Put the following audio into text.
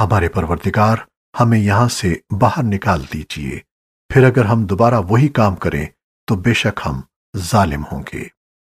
हमारे परवरदिगार हमें यहाँ से बाहर निकाल दीजिए। फिर अगर हम दोबारा वही काम करें तो बेशक हम जालिम होंगे।